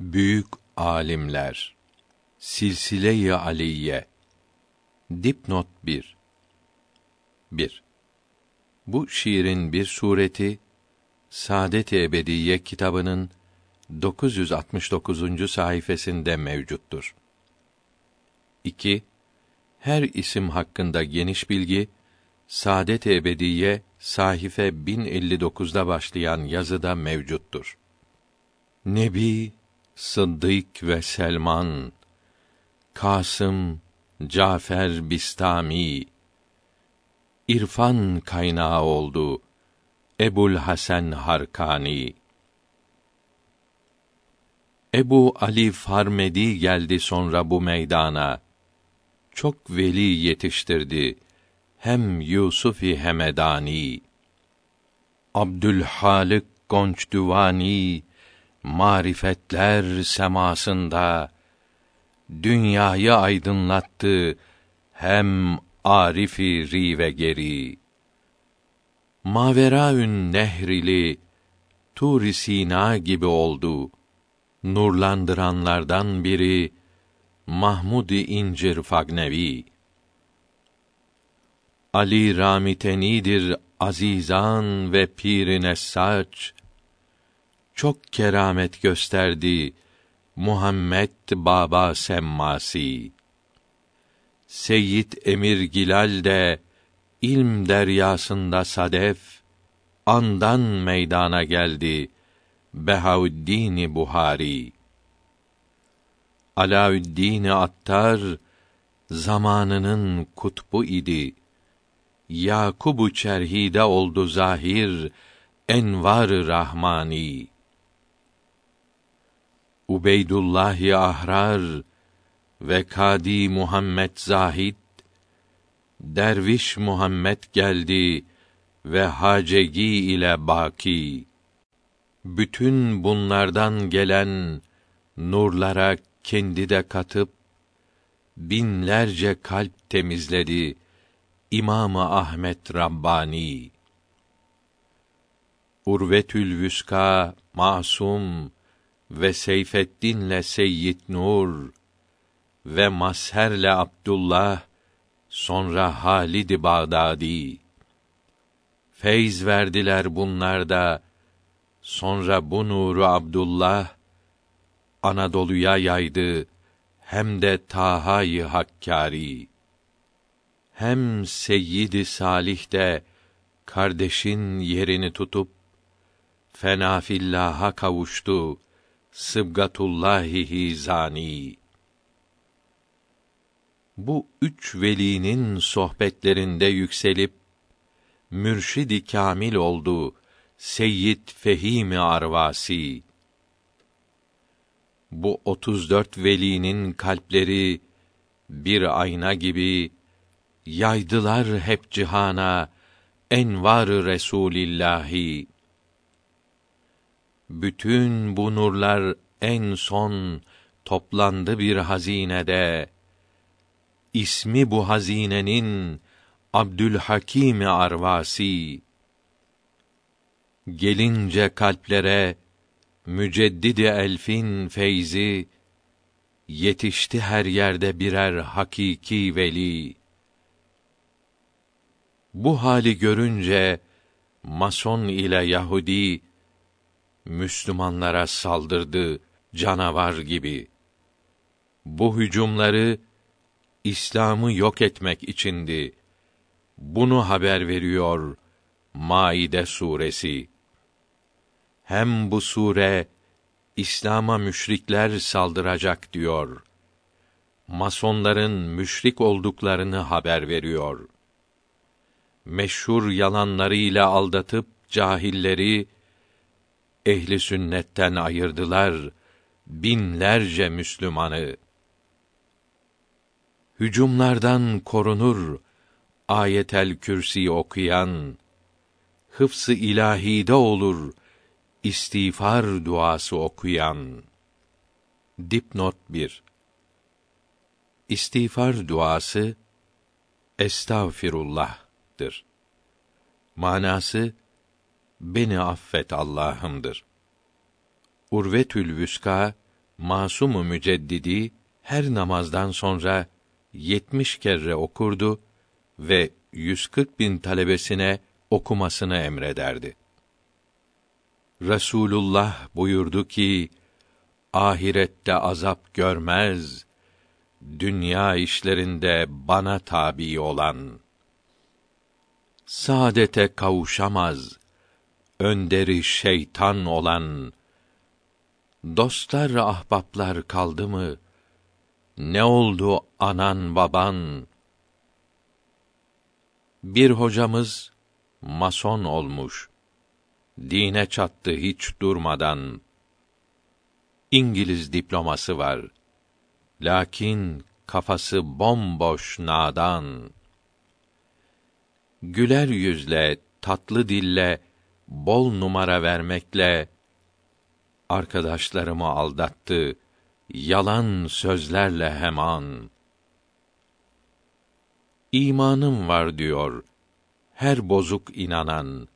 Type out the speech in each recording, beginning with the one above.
Büyük alimler Silsile-i Aliye Dipnot 1 1. Bu şiirin bir sureti Saadet-i Ebediye kitabının 969. sayfasında mevcuttur. 2. Her isim hakkında geniş bilgi Saadet-i Ebediye sahife 1059'da başlayan yazıda mevcuttur. Nebi, Sıddık ve Selman, Kasım, Cafer Bistami, irfan kaynağı oldu. Ebul Hasan Harkani Ebu Ali Farmedi geldi sonra bu meydana. Çok veli yetiştirdi. Hem Yusufi Hemedani. Abdülhalik Gonçduvani marifetler semasında dünyayı aydınlattı hem arifi rive geri. Maveraün nehrili Tur Sina gibi oldu. Nurlandıranlardan biri Mahmud İncir Fagnevi. Ali Ramitenidir azizan ve pirine saç çok keramet gösterdi Muhammed Baba Semmasi. Seyyid Emir Gilal de ilm deryasında sadef andan meydana geldi Behaüddin Buhari. Alaüddin Attar zamanının kutbu idi. Yakubu çerhide oldu zahir envar rahmani. Ubeydullah Ahrar ve Kadi Muhammed Zahid Derviş Muhammed geldi ve hacegi ile baki. Bütün bunlardan gelen nurlara kendi de katıp binlerce kalp temizledi İmamı Ahmet Rabbani. Urvetül Vüska Masum ve Seyfeddin'le Seyyid Nur ve Masher'le Abdullah sonra Halid Bağdadi. Feyz verdiler bunlar da sonra bu nuru Abdullah Anadolu'ya yaydı hem de Taha'yı Hakkari. Hem Seyyid Salih de kardeşin yerini tutup fenafillah'a kavuştu Sıbgatullahi Hizani bu üç velinin sohbetlerinde yükselip mürşidi kamil oldu Seyyid Fehimi Arvasi. Bu otuz dört velinin kalpleri bir ayna gibi yaydılar hep cihana envar Resulillahi. Bütün bu nurlar en son toplandı bir hazinede. İsmi bu hazinenin Abdülhakim Arvasi. Gelince kalplere müceddidi elfin feyzi yetişti her yerde birer hakiki veli. Bu hali görünce Mason ile Yahudi Müslümanlara saldırdı canavar gibi. Bu hücumları İslam'ı yok etmek içindi. Bunu haber veriyor Maide suresi. Hem bu sure İslam'a müşrikler saldıracak diyor. Masonların müşrik olduklarını haber veriyor. Meşhur yalanlarıyla aldatıp cahilleri ehli sünnetten ayırdılar binlerce Müslümanı. Hücumlardan korunur ayetel kürsi okuyan, hıfsı ilahide olur istiğfar duası okuyan. Dipnot 1 İstiğfar duası estağfirullah'tır. Manası beni affet Allah'ımdır. Urvetül Vüska Masum-u Müceddidi her namazdan sonra yetmiş kere okurdu ve 140 bin talebesine okumasını emrederdi. Resulullah buyurdu ki, ahirette azap görmez, dünya işlerinde bana tabi olan. Saadete kavuşamaz, önderi şeytan olan. Dostlar ahbaplar kaldı mı? Ne oldu anan baban? Bir hocamız mason olmuş. Dine çattı hiç durmadan. İngiliz diploması var. Lakin kafası bomboş nadan. Güler yüzle, tatlı dille, bol numara vermekle arkadaşlarımı aldattı yalan sözlerle heman. İmanım var diyor her bozuk inanan.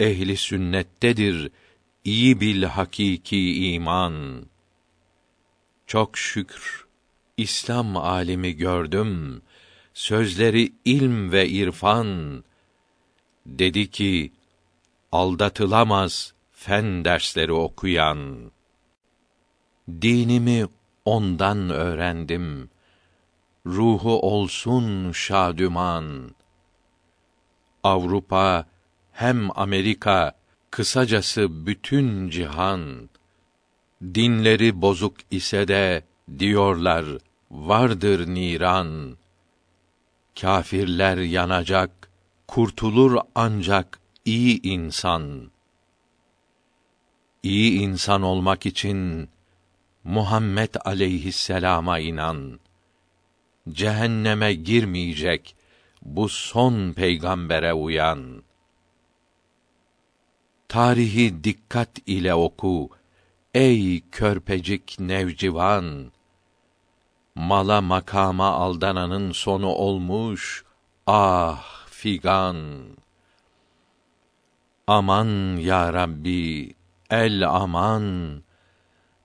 Ehli sünnettedir iyi bil hakiki iman. Çok şükür İslam alimi gördüm. Sözleri ilm ve irfan. Dedi ki aldatılamaz fen dersleri okuyan. Dinimi ondan öğrendim. Ruhu olsun şadüman. Avrupa hem Amerika kısacası bütün cihan dinleri bozuk ise de diyorlar vardır niran kâfirler yanacak kurtulur ancak iyi insan iyi insan olmak için Muhammed aleyhisselama inan. Cehenneme girmeyecek bu son peygambere uyan. Tarihi dikkat ile oku ey körpecik nevcivan. Mala makama aldananın sonu olmuş ah figan. Aman ya Rabbi el aman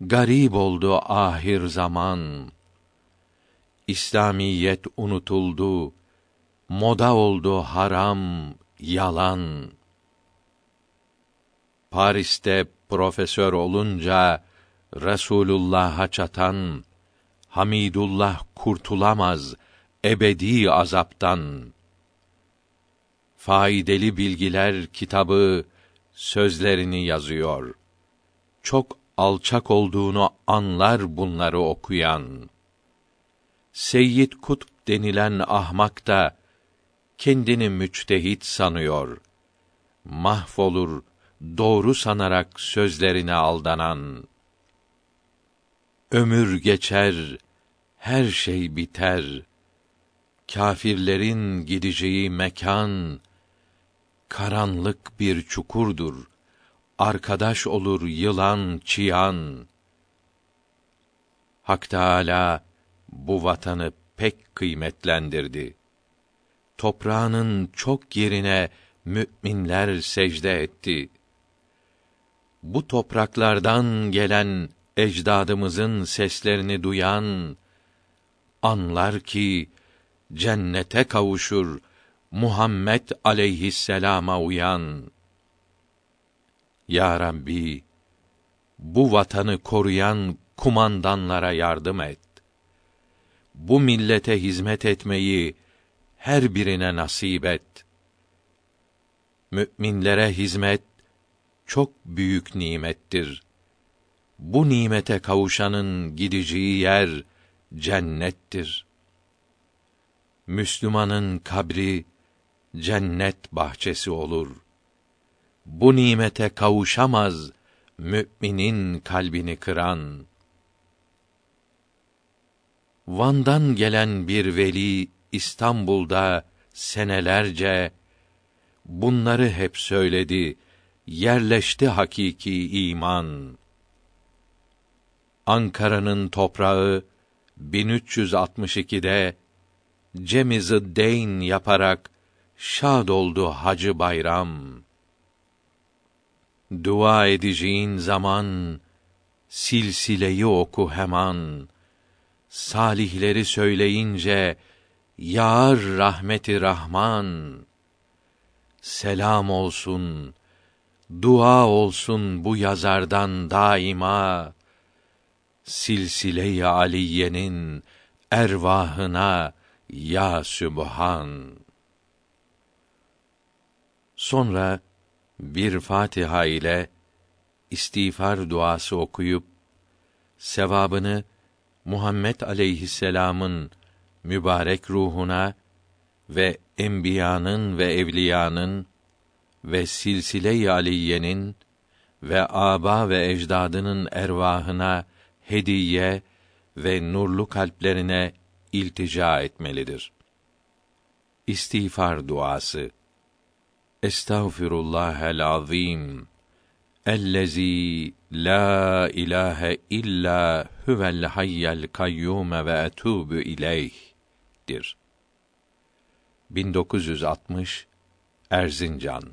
garip oldu ahir zaman. İslamiyet unutuldu, moda oldu haram, yalan. Paris'te profesör olunca Resulullah'a çatan Hamidullah kurtulamaz ebedi azaptan. Faydalı bilgiler kitabı sözlerini yazıyor. Çok alçak olduğunu anlar bunları okuyan. Seyyid Kutb denilen ahmak da kendini müçtehit sanıyor. Mahvolur doğru sanarak sözlerine aldanan. Ömür geçer, her şey biter. Kâfirlerin gideceği mekan karanlık bir çukurdur arkadaş olur yılan çiyan. Hak Teâlâ bu vatanı pek kıymetlendirdi. Toprağının çok yerine müminler secde etti. Bu topraklardan gelen ecdadımızın seslerini duyan anlar ki cennete kavuşur Muhammed aleyhisselama uyan. Ya Rabbi, bu vatanı koruyan kumandanlara yardım et. Bu millete hizmet etmeyi her birine nasip et. Müminlere hizmet çok büyük nimettir. Bu nimete kavuşanın gideceği yer cennettir. Müslümanın kabri cennet bahçesi olur.'' bu nimete kavuşamaz müminin kalbini kıran. Van'dan gelen bir veli İstanbul'da senelerce bunları hep söyledi. Yerleşti hakiki iman. Ankara'nın toprağı 1362'de Cemiz-i Deyn yaparak şad oldu Hacı Bayram dua edeceğin zaman silsileyi oku hemen. Salihleri söyleyince yağar rahmeti Rahman. Selam olsun, dua olsun bu yazardan daima. Silsile-i Aliye'nin ervahına ya Sübhan. Sonra bir Fatiha ile istiğfar duası okuyup sevabını Muhammed aleyhisselam'ın mübarek ruhuna ve enbiyanın ve evliyanın ve silsile-i aliyenin ve aba ve ecdadının ervahına hediye ve nurlu kalplerine iltica etmelidir. İstiğfar duası. Estağfirullahel azim. Ellezî la ilahe illa huvel hayyel kayyum ve etûbü ileyh'dir. 1960 Erzincan